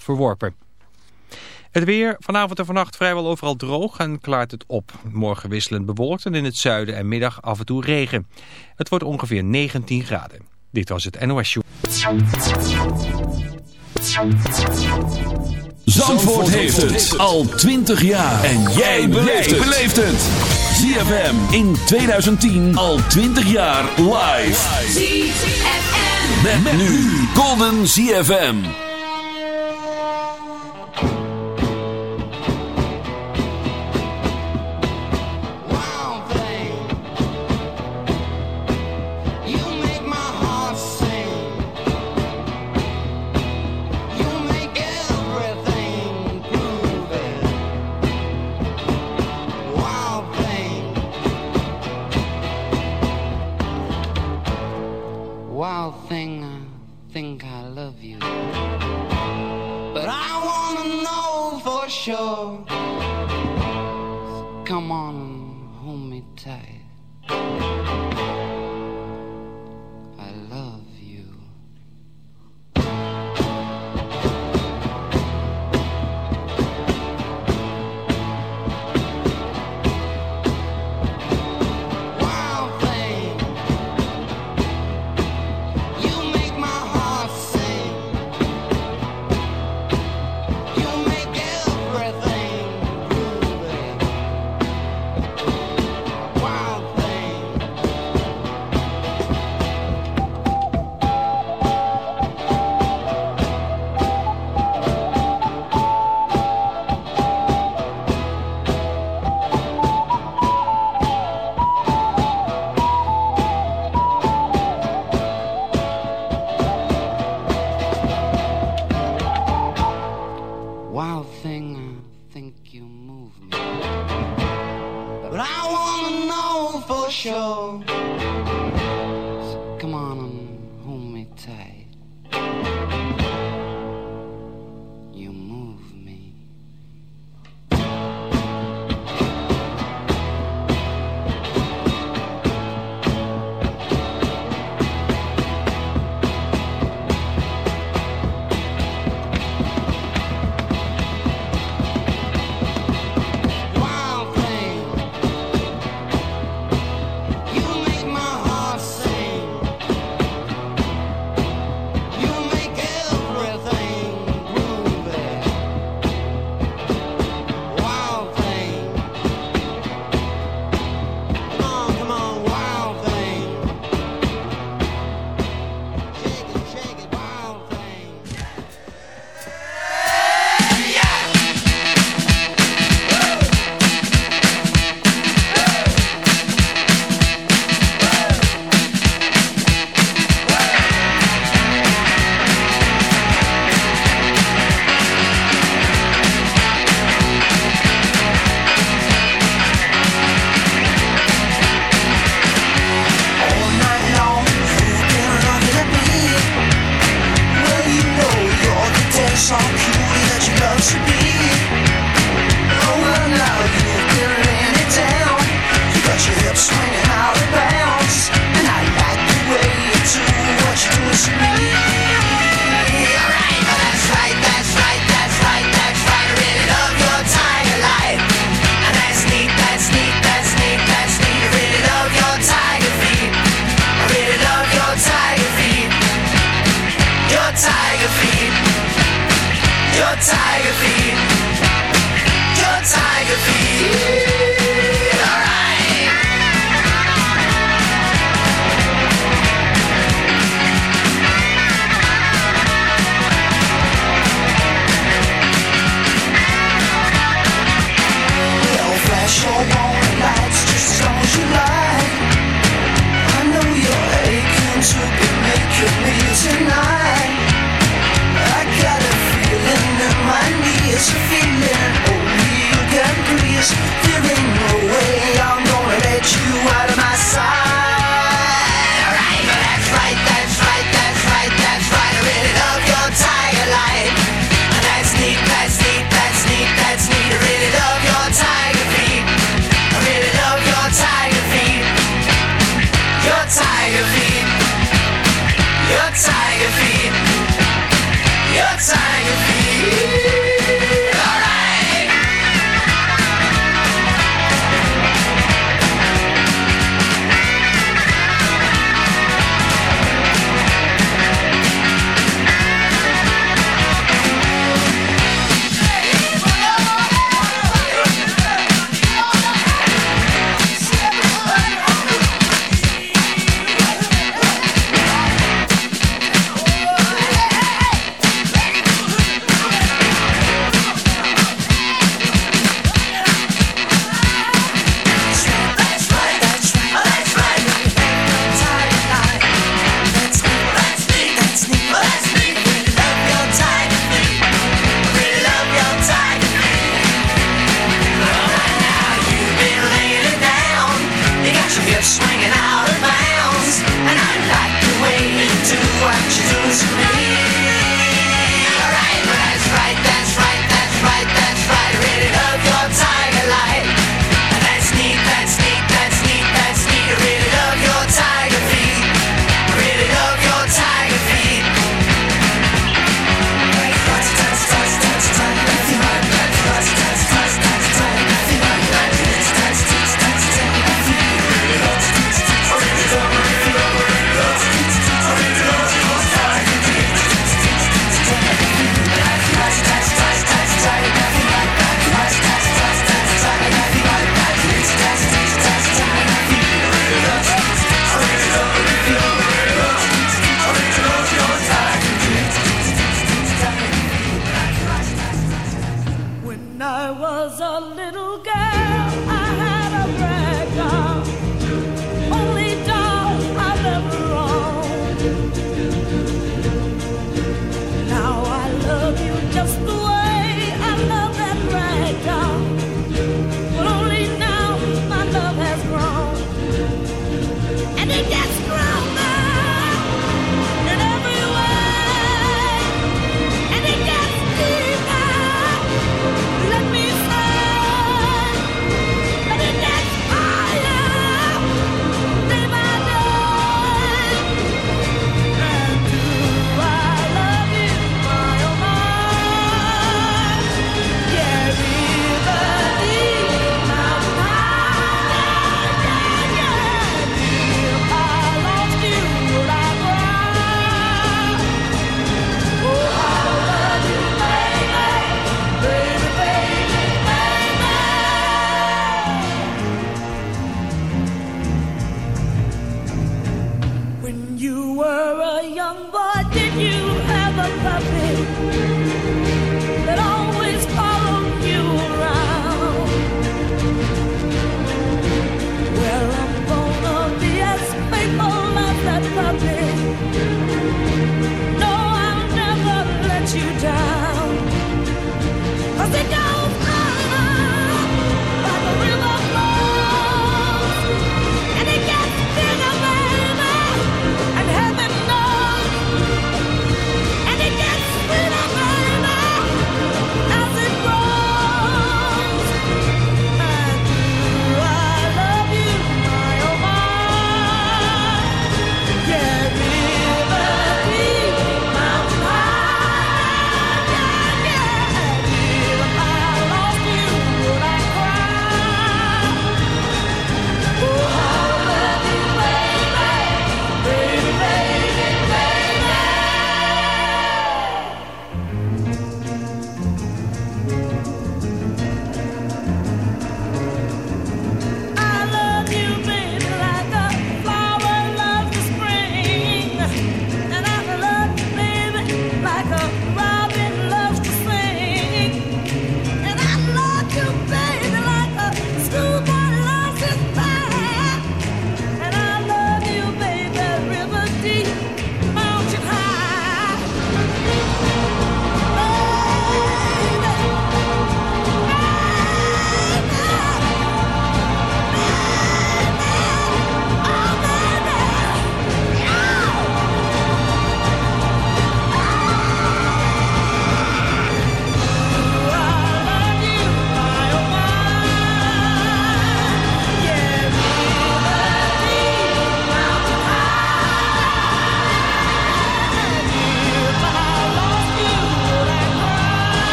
verworpen. Het weer vanavond en vannacht vrijwel overal droog en klaart het op. Morgen wisselend bewolkt en in het zuiden en middag af en toe regen. Het wordt ongeveer 19 graden. Dit was het NOS Show. Zandvoort heeft het al 20 jaar. En jij beleeft het. ZFM in 2010 al 20 jaar live. ZFM. Met, nu Golden ZFM. show.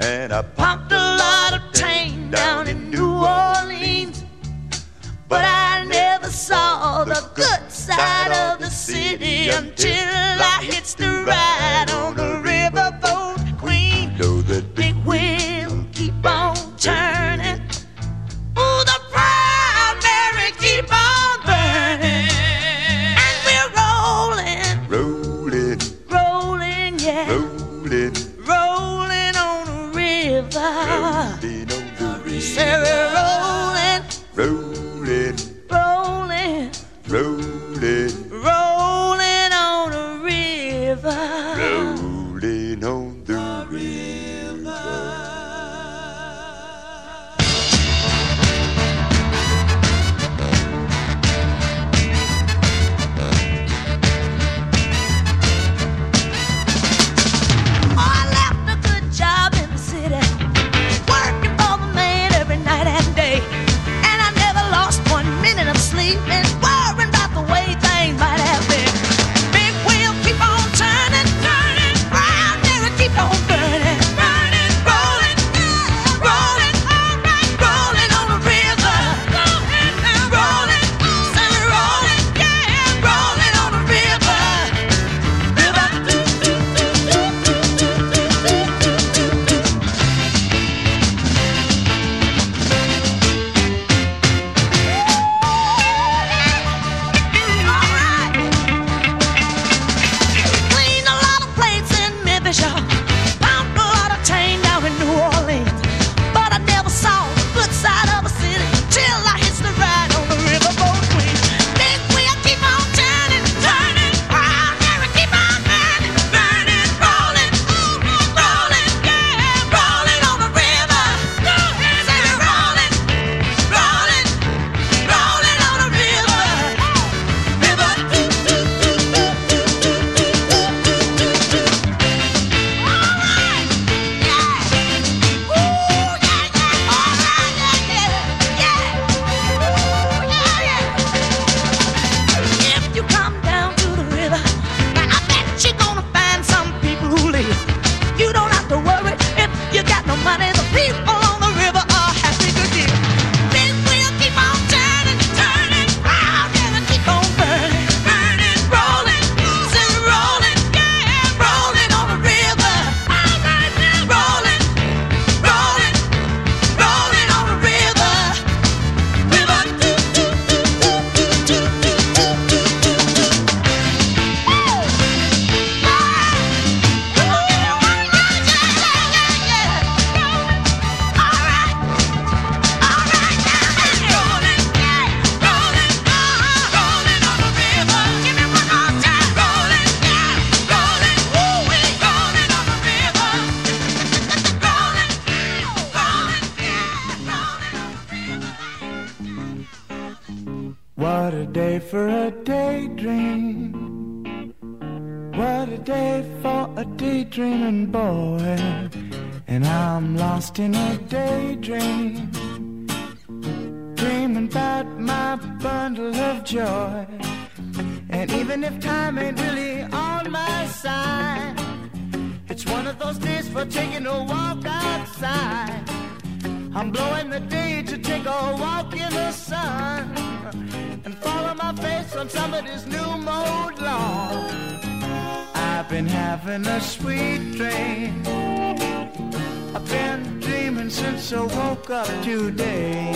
And I pumped a lot of tang down in New Orleans. But I never saw the good side of the city until I hit the ride. It's one of those days for taking a walk outside. I'm blowing the day to take a walk in the sun and follow my face on somebody's new mode lawn. I've been having a sweet dream. I've been dreaming since I woke up today.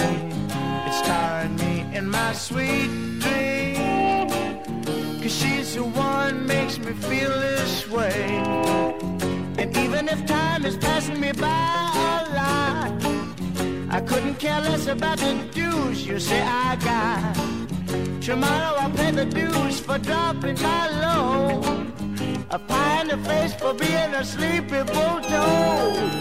It's tiring me in my sweet dream. Cause she's the one makes me feel this way. And even if time is passing me by a lot, I couldn't care less about the dues you say I got. Tomorrow I'll pay the dues for dropping my load. A pie in the face for being a sleepy bulldog.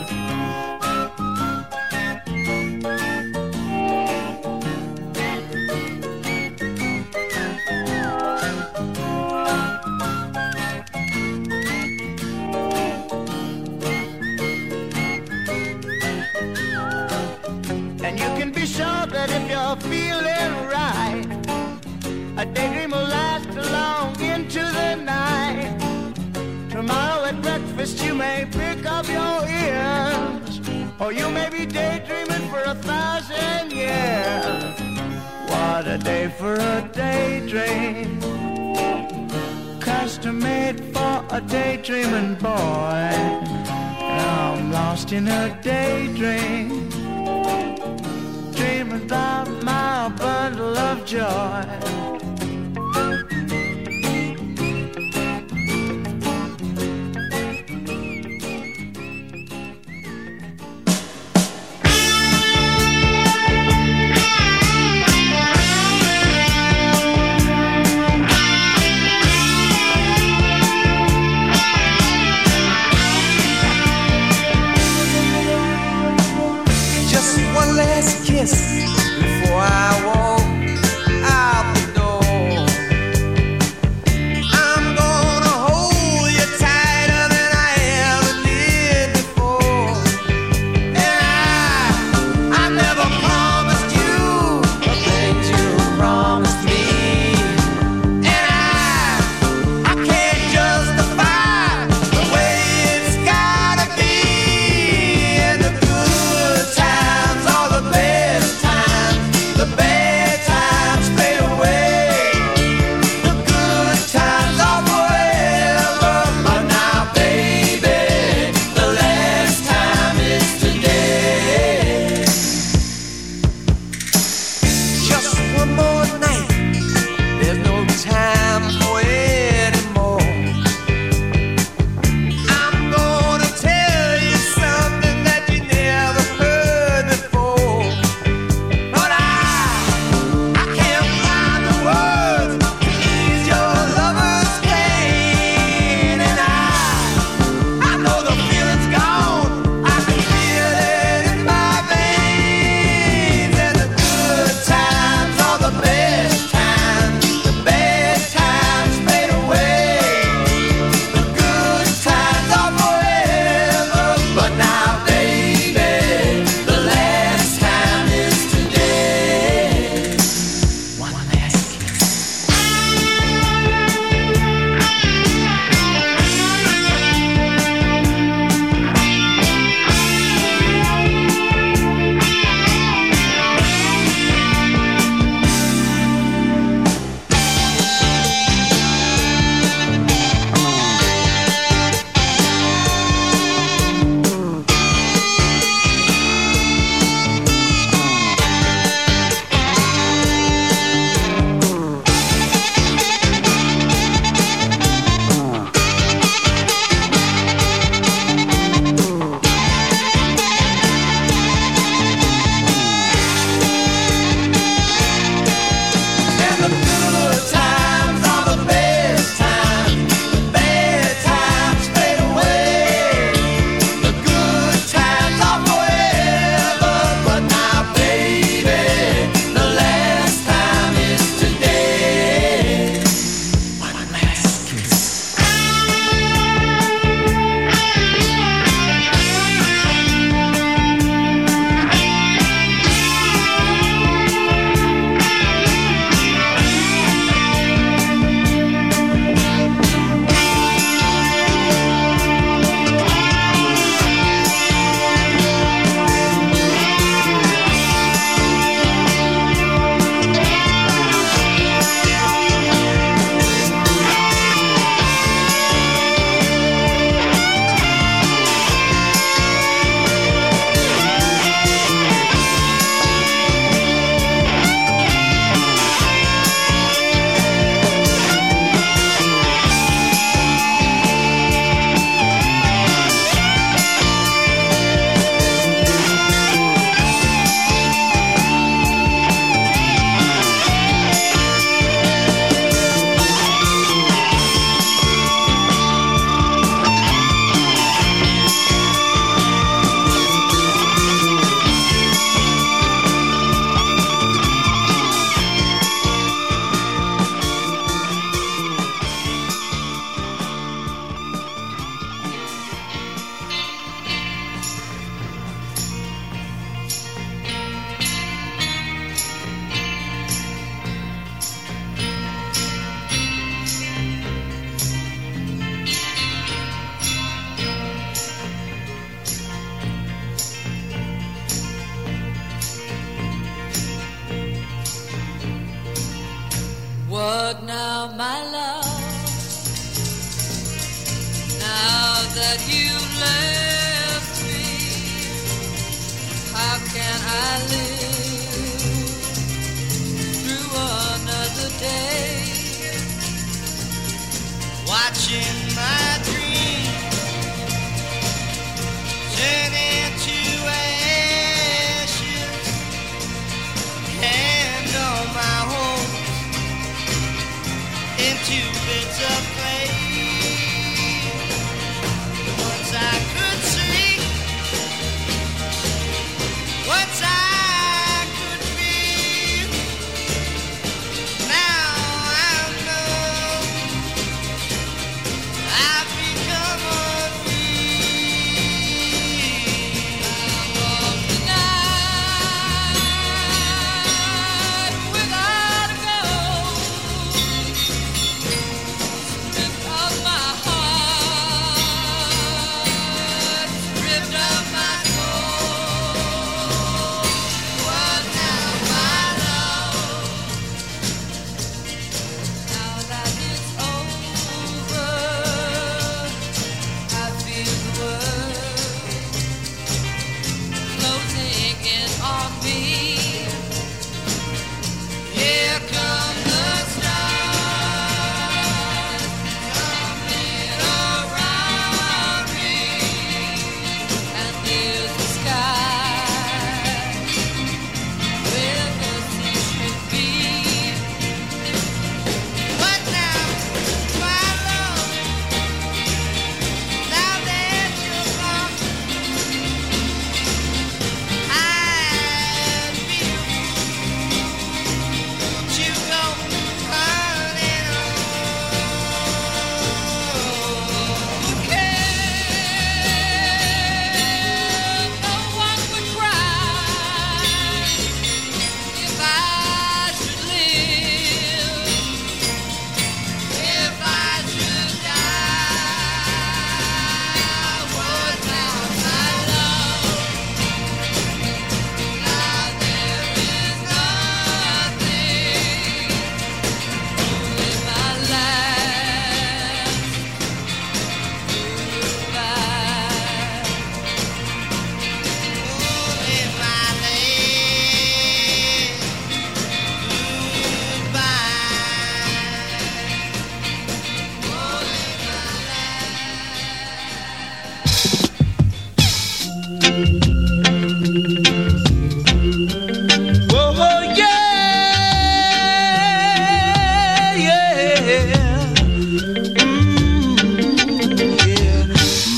A daydream will last long into the night. Tomorrow at breakfast you may pick up your ears, or you may be daydreaming for a thousand years. What a day for a daydream, custom made for a daydreaming boy. I'm lost in a daydream. Dreaming about my bundle of joy.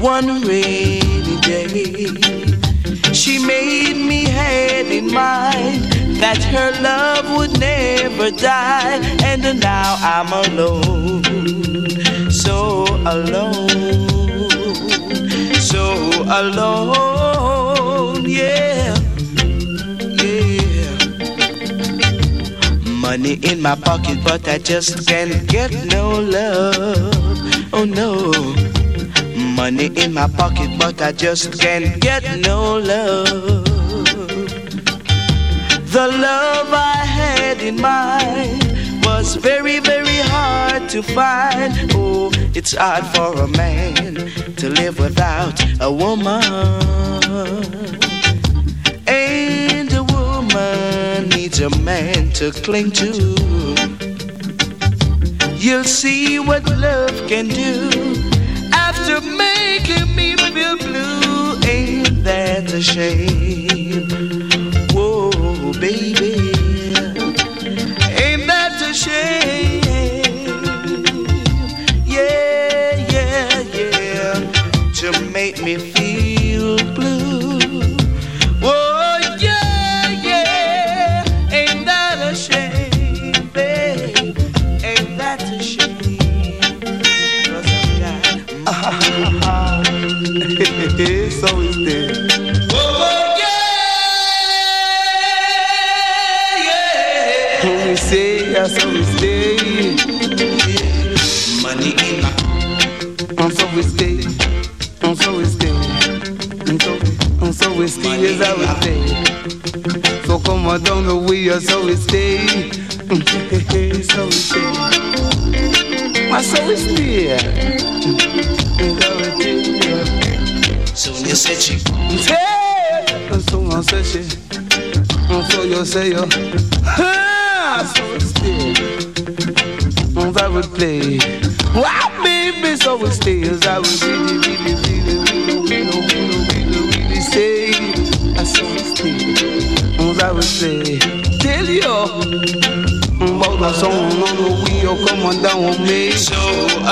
one rainy day. She made me had in mind that her love would never die. And now I'm alone, so alone, so alone, yeah, yeah. Money in my pocket, but I just can't get no love. Oh no. Money in my pocket, but I just can't get no love. The love I had in mind was very, very hard to find. Oh, it's hard for a man to live without a woman. And a woman needs a man to cling to. You'll see what love can do making me feel blue. Ain't that a shame? Whoa, baby. Ain't that a shame? Yeah, yeah, yeah. To make me feel blue. Stay. So come on down the way, yeah, so we stay, so we stay. And so we stay. So you said she. Hey, so I said she. So you say you. Ah, so we. And I would play. Wow, baby, so we stay I would really, really, really, really, really, really, really, really stay. I so we stay. And I would say, tell you. About the song on the wheel, come on down with me. So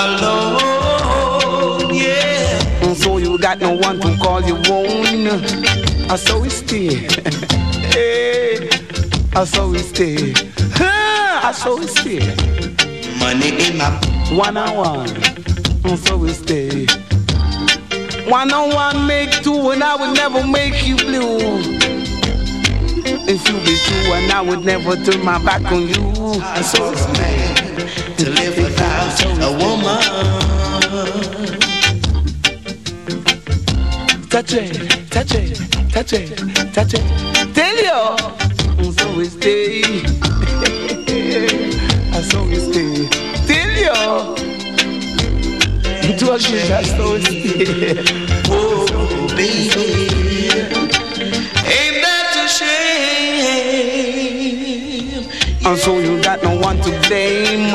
alone, yeah. And so you got no one to call your own. I saw we stay. hey, I saw we stay. I saw we stay. Money in my one on one. And so we stay. One on one make two, and I will never make you blue. If you be true, and I would never turn my back on you. And so it's mad to live without a woman. Touch it, touch it, touch it, touch it. Tell you, so we stay. And so we stay. Tell you, to a good, I so we stay. Oh, baby. So you got no one to blame.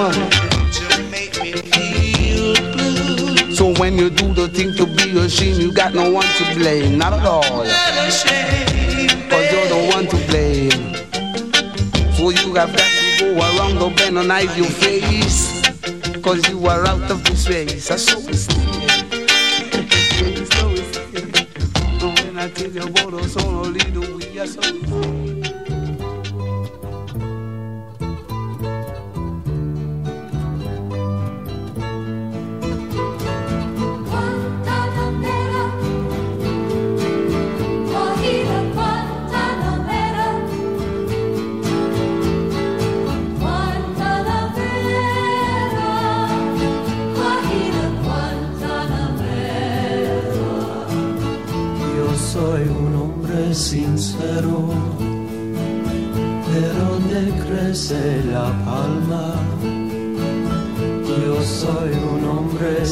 So when you do the thing to be ashamed, you got no one to blame. Not at all. Cause you're the one to blame. So you have got to go around the bend and hide your face. Cause you are out of this race. I oh, we stay. So we stay. When I tell you about us on a little way, I so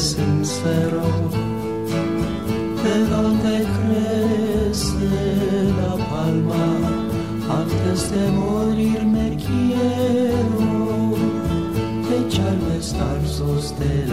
sincero, de donde crece la palma. Antes de morir me quiero echar los tarzos del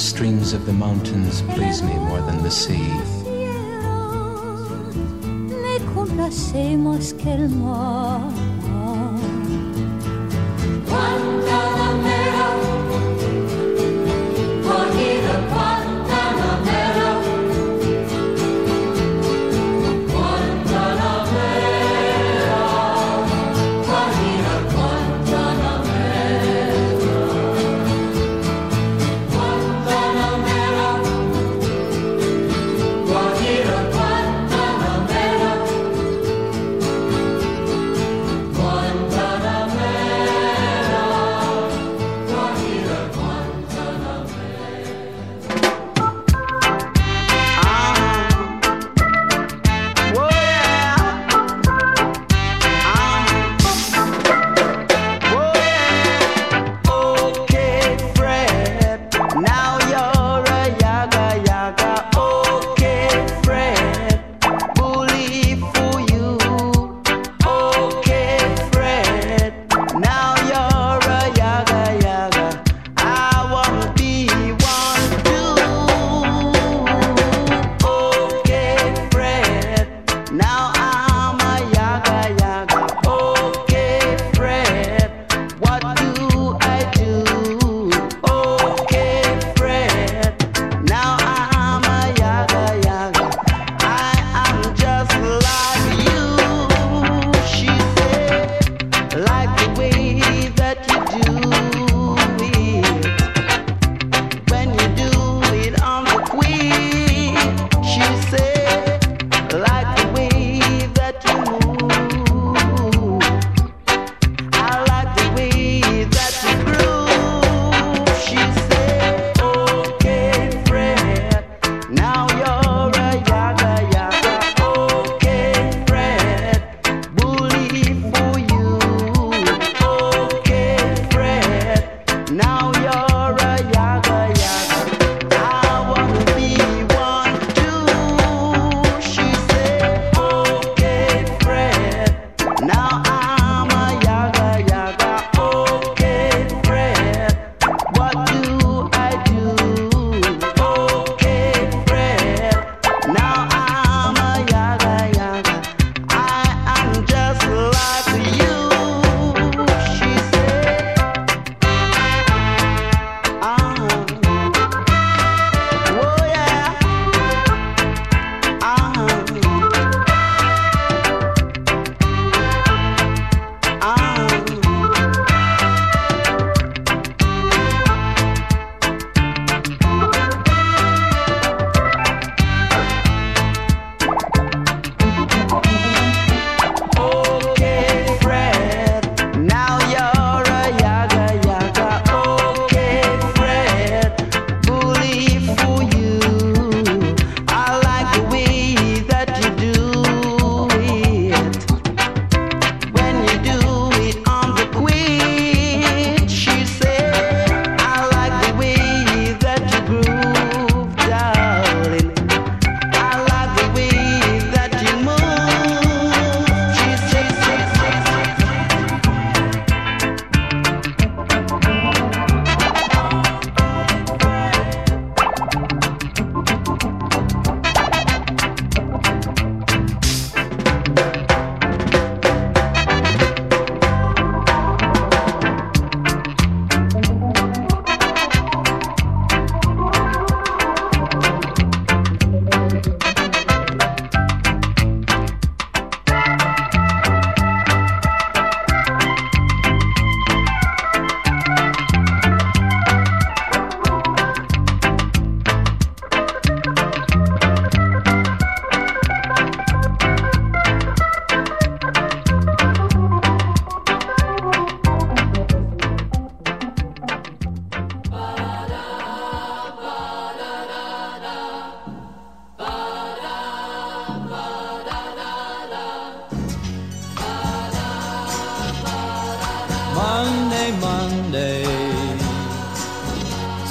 Streams of the mountains please me more than the sea.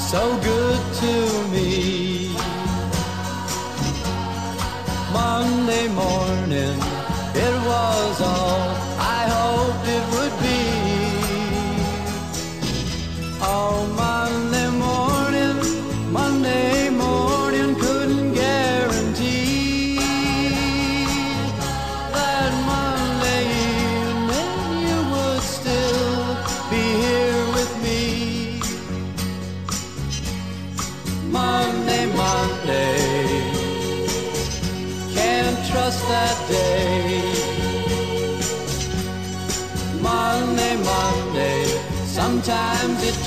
So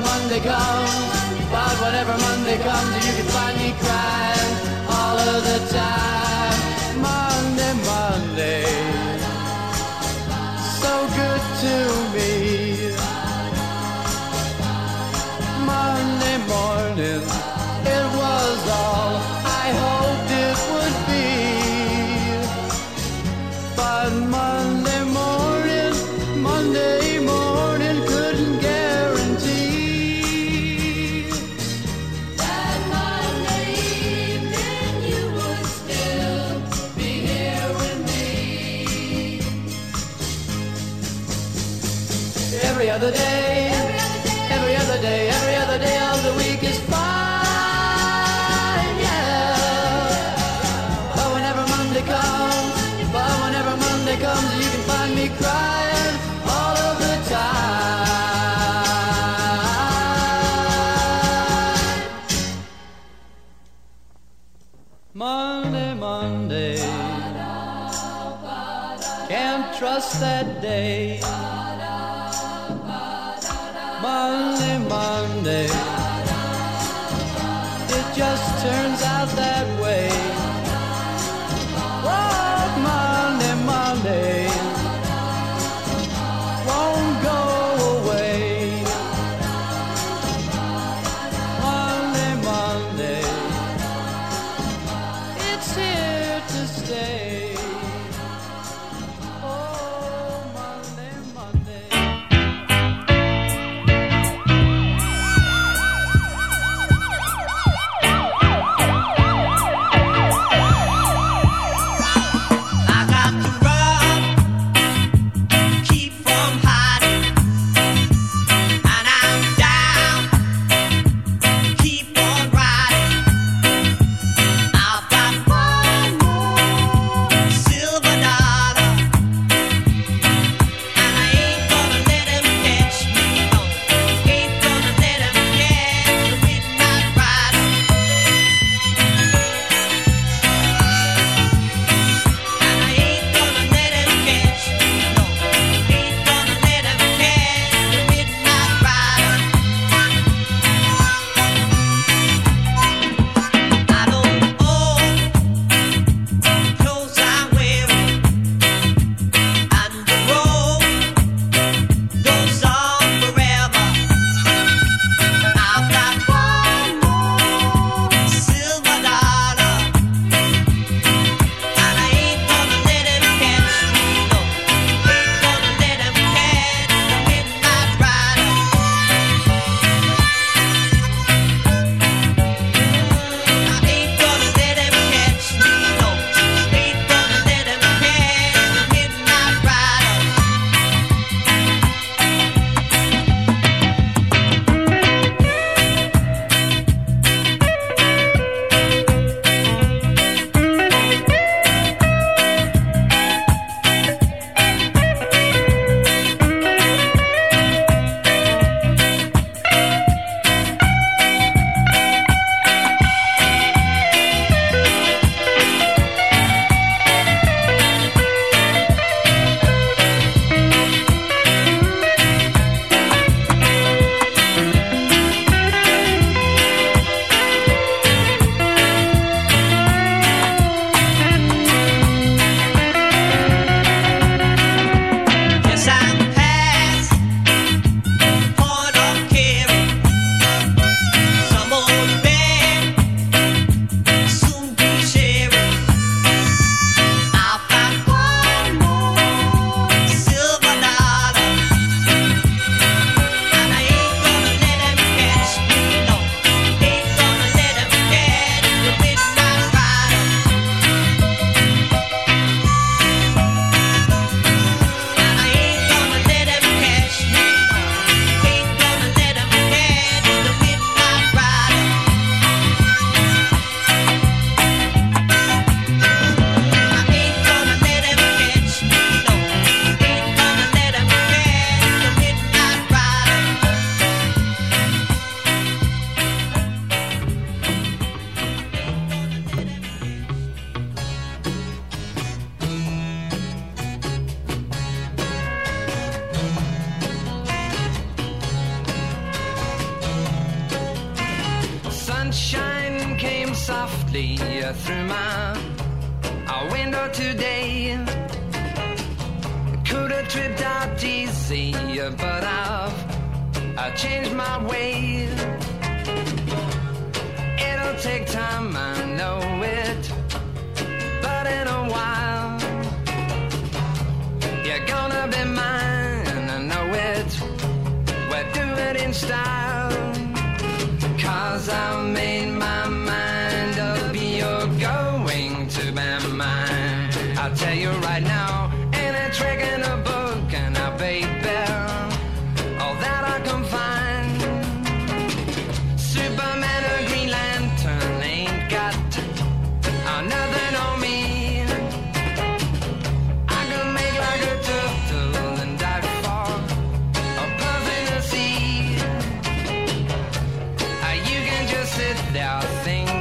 whatever Monday comes, but whatever Monday comes, you can find me crying all of the time. that day. things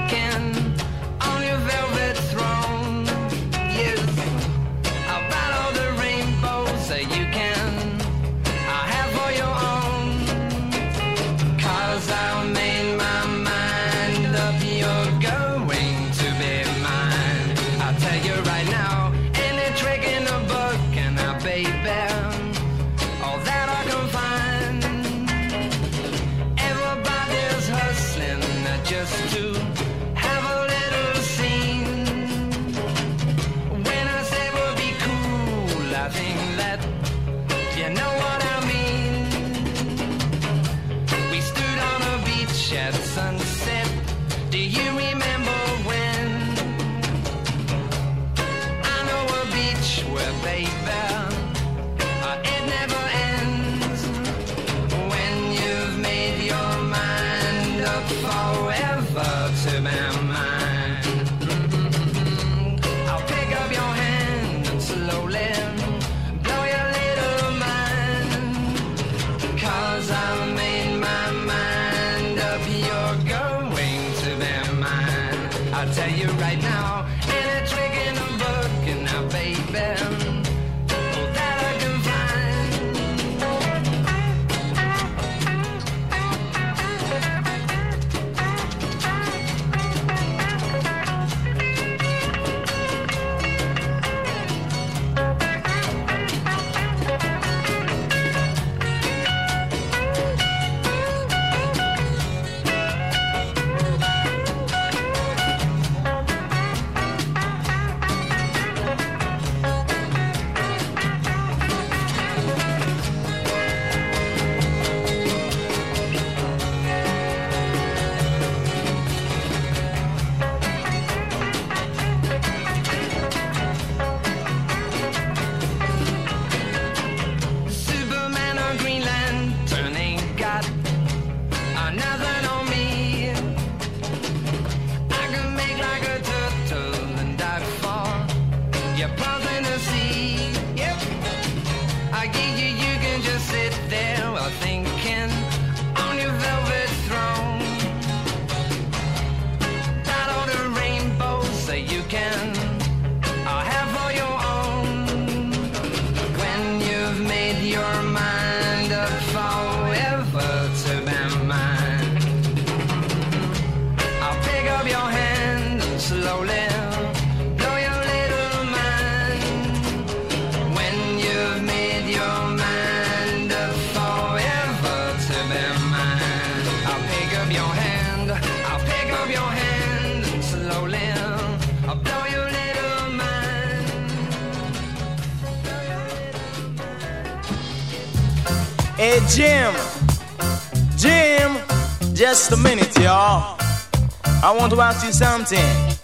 you something.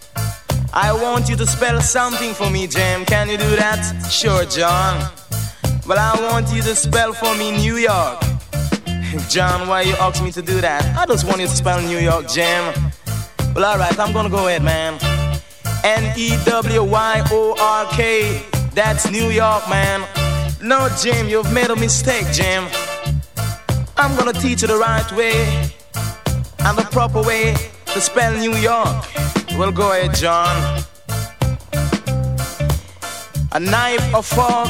I want you to spell something for me, Jim. Can you do that? Sure, John. Well, I want you to spell for me New York. John, why you ask me to do that? I just want you to spell New York, Jim. Well, alright, I'm gonna go ahead, man. N E W Y O R K. That's New York, man. No, Jim, you've made a mistake, Jim. I'm gonna teach you the right way and the proper way to spell New York. Well, go ahead, John. A knife, a fork,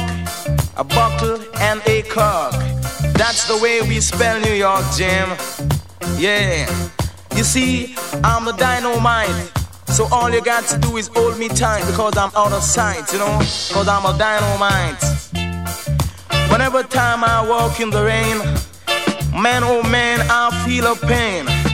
a buckle and a cock. That's the way we spell New York, Jim. Yeah. You see, I'm the dynamite. So all you got to do is hold me tight because I'm out of sight, you know? Because I'm a dynamite. Whenever time I walk in the rain, man, oh man, I feel a pain.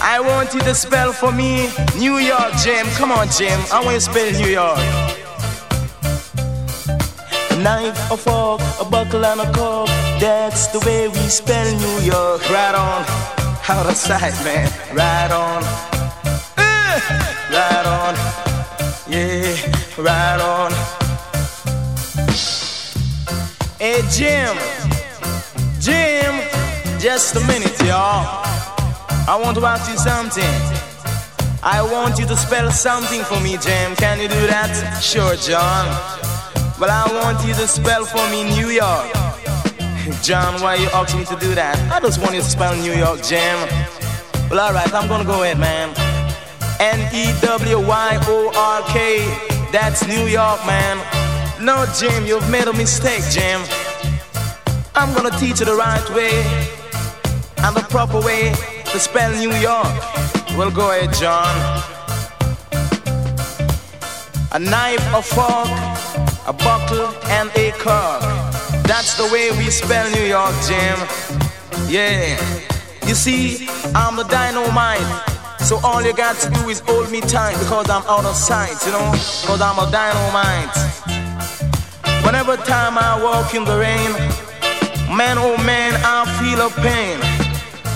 I want you to spell for me New York, Jim. Come on, Jim. I want you to spell New York. A knife, a fork, a buckle, and a cork. That's the way we spell New York. Right on. Out of sight, man. Right on. Uh, right on. Yeah, right on. Hey, Jim. Jim. Just a minute, y'all. I want to ask you something. I want you to spell something for me, Jim. Can you do that? Sure, John. Well, I want you to spell for me New York. John, why are you asking me to do that? I just want you to spell New York, Jim. Well, alright, I'm gonna go ahead, man. N-E-W-Y-O-R-K. That's New York, man. No, Jim, you've made a mistake, Jim. I'm gonna teach you the right way and the proper way to spell New York. Well, go ahead, John. A knife, a fork, a bottle, and a cork. That's the way we spell New York, Jim. Yeah. You see, I'm the dynamite. So all you got to do is hold me tight because I'm out of sight, you know? Because I'm a dynamite. Whenever time I walk in the rain, man oh man, I feel a pain.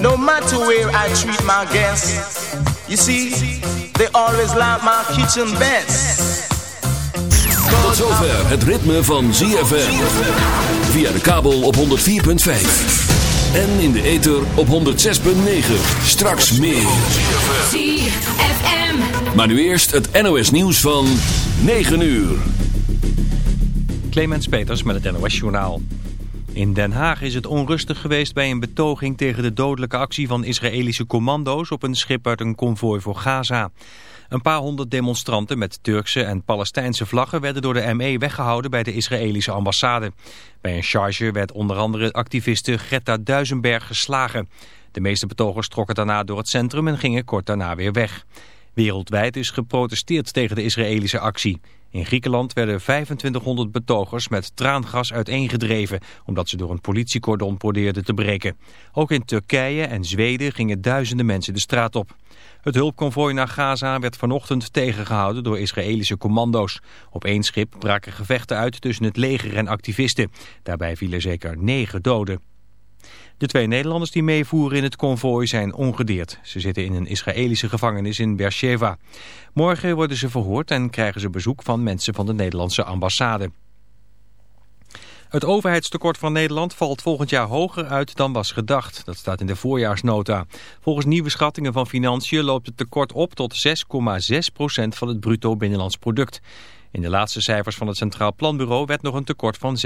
No matter where I treat my guests, you see, they always like my kitchen best. Tot zover het ritme van ZFM. Via de kabel op 104.5. En in de ether op 106.9. Straks meer. ZFM. Maar nu eerst het NOS nieuws van 9 uur. Clemens Peters met het NOS Journaal. In Den Haag is het onrustig geweest bij een betoging tegen de dodelijke actie van Israëlische commando's op een schip uit een konvooi voor Gaza. Een paar honderd demonstranten met Turkse en Palestijnse vlaggen werden door de ME weggehouden bij de Israëlische ambassade. Bij een charge werd onder andere activiste Greta Duisenberg geslagen. De meeste betogers trokken daarna door het centrum en gingen kort daarna weer weg. Wereldwijd is geprotesteerd tegen de Israëlische actie. In Griekenland werden 2500 betogers met traangas uiteengedreven... omdat ze door een politiecordon probeerden te breken. Ook in Turkije en Zweden gingen duizenden mensen de straat op. Het hulpconvooi naar Gaza werd vanochtend tegengehouden door Israëlische commando's. Op één schip braken gevechten uit tussen het leger en activisten. Daarbij vielen zeker negen doden. De twee Nederlanders die meevoeren in het konvooi zijn ongedeerd. Ze zitten in een Israëlische gevangenis in Beersheva. Morgen worden ze verhoord en krijgen ze bezoek van mensen van de Nederlandse ambassade. Het overheidstekort van Nederland valt volgend jaar hoger uit dan was gedacht. Dat staat in de voorjaarsnota. Volgens nieuwe schattingen van Financiën loopt het tekort op tot 6,6 procent van het bruto binnenlands product. In de laatste cijfers van het Centraal Planbureau werd nog een tekort van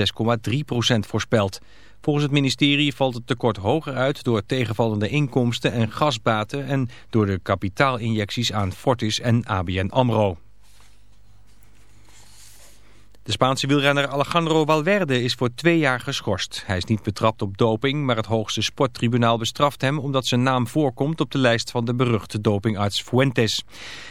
6,3 procent voorspeld. Volgens het ministerie valt het tekort hoger uit door tegenvallende inkomsten en gasbaten en door de kapitaalinjecties aan Fortis en ABN AMRO. De Spaanse wielrenner Alejandro Valverde is voor twee jaar geschorst. Hij is niet betrapt op doping, maar het hoogste sporttribunaal bestraft hem omdat zijn naam voorkomt op de lijst van de beruchte dopingarts Fuentes.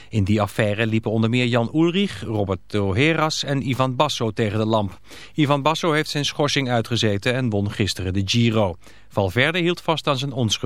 In die affaire liepen onder meer Jan Ulrich, Roberto Heras en Ivan Basso tegen de lamp. Ivan Basso heeft zijn schorsing uitgezeten en won gisteren de Giro. Valverde hield vast aan zijn onschuld.